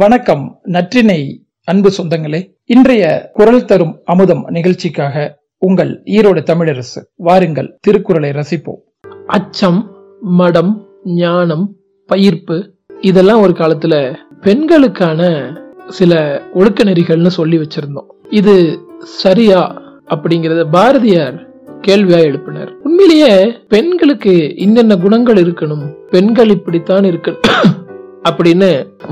வணக்கம் நற்றினை அன்பு சொந்தங்களே. இன்றைய குரல் தரும் அமுதம் நிகழ்ச்சிக்காக உங்கள் ஈரோடு தமிழரசு வாருங்கள் திருக்குறளை ரசிப்போம். அச்சம் மடம் ஞானம் பயிர்ப்பு இதெல்லாம் ஒரு காலத்துல பெண்களுக்கான சில ஒழுக்க நெறிகள்னு சொல்லி வச்சிருந்தோம். இது சரியா அப்படிங்கறத பாரதியார் கேள்வியா எழுப்பினர். உண்மையிலேயே பெண்களுக்கு இன்னென்ன குணங்கள் இருக்கணும் பெண்கள் இப்படித்தான் இருக்கணும் அப்படின்னு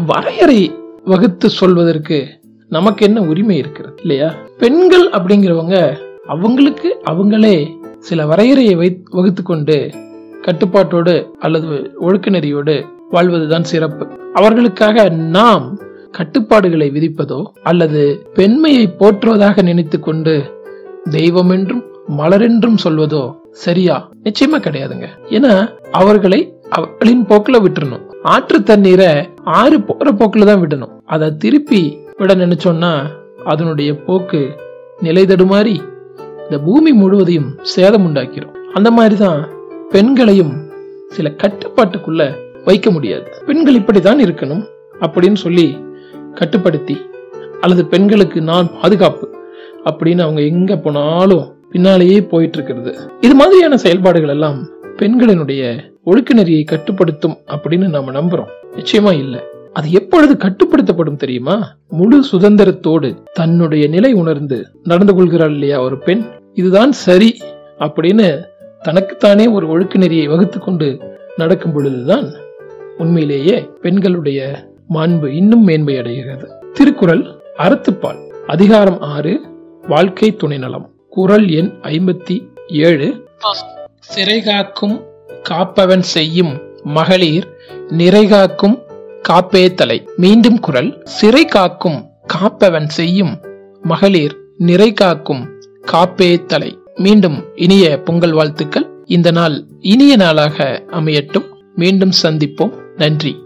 வரையறை வகுத்து சொல்வதற்கு நமக்கு என்ன உரிமை இருக்கிறது இல்லையா? பெண்கள் அப்படிங்கிறவங்க அவங்களுக்கு அவங்களே சில வரையறையை வை வகுத்து கொண்டு கட்டுப்பாட்டோடு அல்லது ஒழுக்க நெறியோடு வாழ்வதுதான் சிறப்பு. அவர்களுக்காக நாம் கட்டுப்பாடுகளை விதிப்பதோ அல்லது பெண்மையை போற்றுவதாக நினைத்து கொண்டு தெய்வம் என்றும் மலரென்றும் சொல்வதோ சரியா? நிச்சயமா கிடையாதுங்க. ஏன்னா அவர்களை அவர்களின் போக்குல விட்டுறணும். ஆற்று தண்ணீரை ஆறு போற போக்குல தான் விடணும். அதை திருப்பி விட நினைச்சோன்னா அதனுடைய போக்கு நிலை தடுமாறி இந்த பூமி முழுவதையும் சேதம் உண்டாக்கிரும். அந்த மாதிரி தான் பெண்களையும் சில கட்டுப்பாட்டுக்குள்ள வைக்க முடியாது. பெண்கள் இப்படித்தான் இருக்கணும் அப்படின்னு சொல்லி கட்டுப்படுத்தி அல்லது பெண்களுக்கு நான் பாதுகாப்பு அப்படின்னு அவங்க எங்க போனாலும் பின்னாலேயே போயிட்டு இருக்கிறது இது மாதிரியான செயல்பாடுகள் எல்லாம் பெண்களினுடைய ஒழுக்க நெறியை கட்டுப்படுத்தும் அப்படின்னு நம்ம நம்புறோம். நிச்சயமா இல்லை. அது எப்பொழுது கட்டுப்படுத்தப்படும் தெரியுமா? முழு சுதந்திரத்தோடு தன்னுடைய நிலை உணர்ந்து நடந்து கொள்கிறாள் இல்லையா ஒரு பெண்? இதுதான் சரி அப்படின்னு தனக்குத்தானே ஒரு ஒழுக்க நெறியை வகுத்து கொண்டு நடக்கும் பொழுதுதான் உண்மையிலேயே பெண்களுடைய மாண்பு இன்னும் மேன்மை அடைகிறது. திருக்குறள் அறத்துப்பால். அதிகாரம் ஆறு வாழ்க்கை துணை நலம் குரல் எண் ஐம்பத்தி ஏழு. சிறை காக்கும் காப்பவன் செய்யும் மகளிர் நிறைகாக்கும் காப்பே தலை. மீண்டும் குரல் சிறை காக்கும் காப்பவன் செய்யும் மகளிர் நிறை காக்கும் காப்பே தலை. மீண்டும் இனிய பொங்கல் வாழ்த்துக்கள். இந்த நாள் இனிய நாளாக அமையட்டும். மீண்டும் சந்திப்போம். நன்றி.